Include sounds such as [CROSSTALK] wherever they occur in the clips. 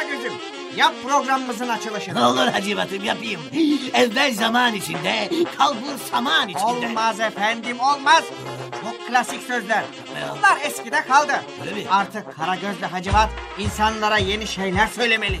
Karagöz'üm. Yap programımızın açılışını. Ne olur Hacivat'ım yapayım. Evvel zaman içinde, kalbur saman içinde. Olmaz efendim olmaz. Çok klasik sözler. Bunlar eskide kaldı. Öyle mi? Artık Karagöz ve Hacivat insanlara yeni şeyler söylemeli.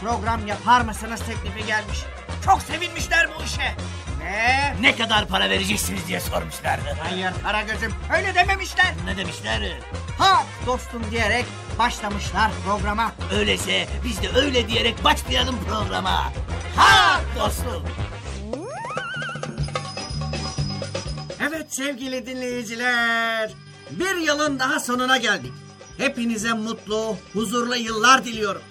program yapar mısınız teklifi gelmiş. Çok sevinmişler bu işe. Ne? Ne kadar para vereceksiniz diye sormuşlardı. Hayır Karagöz'üm öyle dememişler. Ne demişler? Ha dostum diyerek başlamışlar programa. Öyleyse biz de öyle diyerek başlayalım programa. Ha dostum. Evet sevgili dinleyiciler. Bir yılın daha sonuna geldik. Hepinize mutlu, huzurlu yıllar diliyorum.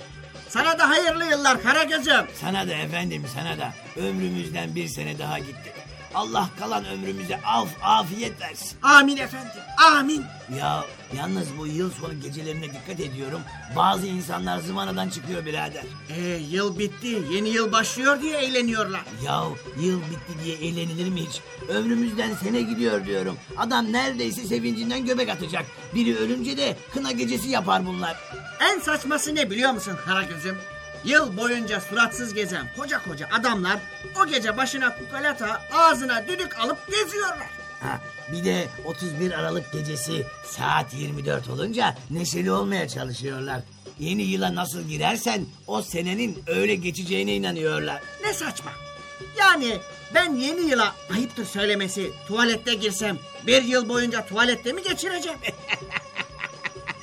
Sana da hayırlı yıllar Karagöz'üm. Sana da efendim sana da ömrümüzden bir sene daha gitti. Allah kalan ömrümüze af afiyet versin. Amin efendim, amin. Ya yalnız bu yıl sonu gecelerine dikkat ediyorum. Bazı insanlar zıvanadan çıkıyor birader. Ee, yıl bitti, yeni yıl başlıyor diye eğleniyorlar. Ya yıl bitti diye eğlenilir mi hiç? Ömrümüzden sene gidiyor diyorum. Adam neredeyse sevincinden göbek atacak. Biri ölünce de kına gecesi yapar bunlar. En saçması ne biliyor musun Karagöz'üm? Yıl boyunca suratsız gezen koca koca adamlar o gece başına kukalata ağzına düdük alıp geziyorlar. Ha, bir de 31 Aralık gecesi saat 24 olunca neşeli olmaya çalışıyorlar. Yeni yıla nasıl girersen o senenin öyle geçeceğine inanıyorlar. Ne saçma. Yani ben yeni yıla ayıptır söylemesi tuvalette girsem bir yıl boyunca tuvalette mi geçireceğim? [LAUGHS]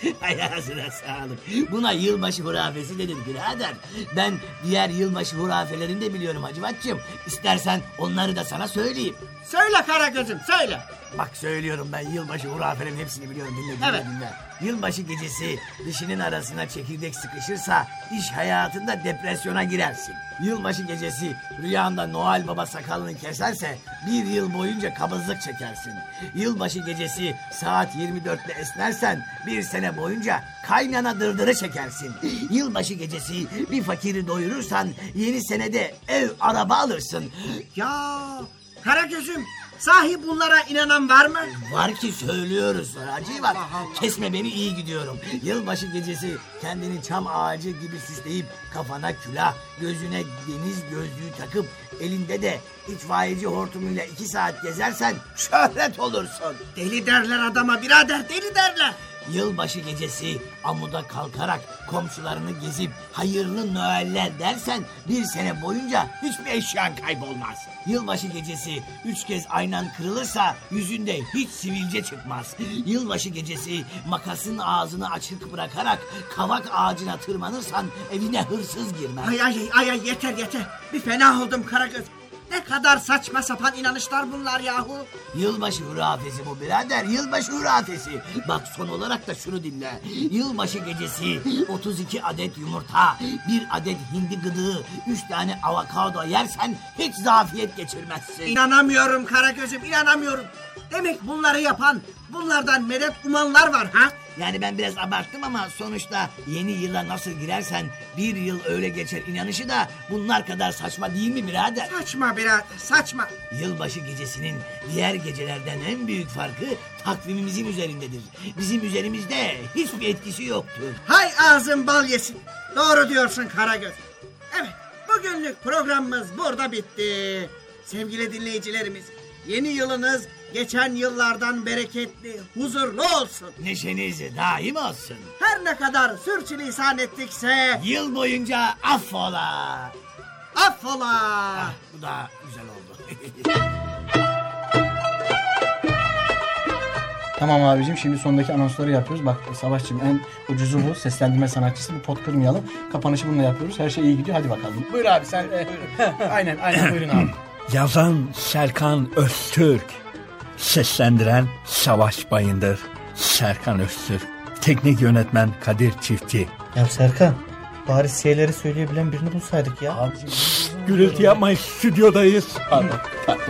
[LAUGHS] Hay ağzına sağlık. Buna yılbaşı hurafesi denir birader. Ben diğer yılbaşı hurafelerini de biliyorum Hacivatçığım. İstersen onları da sana söyleyeyim. söyle Karagöz'üm söyle. Bak söylüyorum ben yılbaşı hurafelerin hepsini biliyorum dinle dinle Evet. dinle. Yılbaşı gecesi dişinin arasına çekirdek sıkışırsa iş hayatında depresyona girersin. Yılbaşı gecesi rüyanda Noel Baba sakalını keserse bir yıl boyunca kabızlık çekersin. Yılbaşı gecesi saat 24'te esnersen bir sene boyunca kaynana dırdırı çekersin. Yılbaşı gecesi bir fakiri doyurursan yeni senede ev araba alırsın. Ya Karagöz'üm sahi bunlara inanan var mı? Var ki söylüyoruz Hacı bak. Kesme beni iyi gidiyorum. Yılbaşı gecesi kendini çam ağacı gibi süsleyip kafana külah, gözüne deniz gözlüğü takıp elinde de itfaiyeci hortumuyla iki saat gezersen şöhret olursun. Deli derler adama birader deli derler. Yılbaşı gecesi amuda kalkarak komşularını gezip hayırlı Noeller dersen bir sene boyunca hiçbir eşyan kaybolmaz. Yılbaşı gecesi üç kez aynan kırılırsa yüzünde hiç sivilce çıkmaz. Yılbaşı gecesi makasın ağzını açık bırakarak kavak ağacına tırmanırsan evine hırsız girmez. Ay ay ay ay yeter yeter. Bir fena oldum Karagöz. Ne kadar saçma sapan inanışlar bunlar yahu. Yılbaşı hurafesi bu birader. Yılbaşı hurafesi. Bak son olarak da şunu dinle. Yılbaşı gecesi 32 adet yumurta, bir adet hindi gıdığı, 3 tane avokado yersen hiç zafiyet geçirmezsin. İnanamıyorum Karagöz'üm inanamıyorum. Demek bunları yapan bunlardan medet umanlar var ha? Yani ben biraz abarttım ama sonuçta yeni yıla nasıl girersen bir yıl öyle geçer inanışı da bunlar kadar saçma değil mi birader? Saçma birader saçma. Yılbaşı gecesinin diğer gecelerden en büyük farkı takvimimizin üzerindedir. Bizim üzerimizde hiçbir etkisi yoktur. Hay ağzın bal yesin. Doğru diyorsun Karagöz. Evet bugünlük programımız burada bitti. Sevgili dinleyicilerimiz yeni yılınız geçen yıllardan bereketli, huzurlu olsun. Neşeniz daim olsun. Her ne kadar sürçülisan ettikse Yıl boyunca affola. affola. Ah, bu da güzel oldu. [LAUGHS] Tamam abicim şimdi sondaki anonsları yapıyoruz. Bak Savaşçım en ucuzu bu. Seslendirme sanatçısı. Bir pot kırmayalım. Kapanışı bununla yapıyoruz. Her şey iyi gidiyor. Hadi bakalım. Buyur abi sen. e, aynen aynen buyurun abi. [CLEARS THROAT] Yazan Serkan Öztürk. Seslendiren Savaş Bayındır. Serkan Öztürk. Teknik yönetmen Kadir Çiftçi. Ya Serkan Bari S'leri söyleyebilen birini bulsaydık ya. Abicim Gürültü yapmayın stüdyodayız. pardon pardon.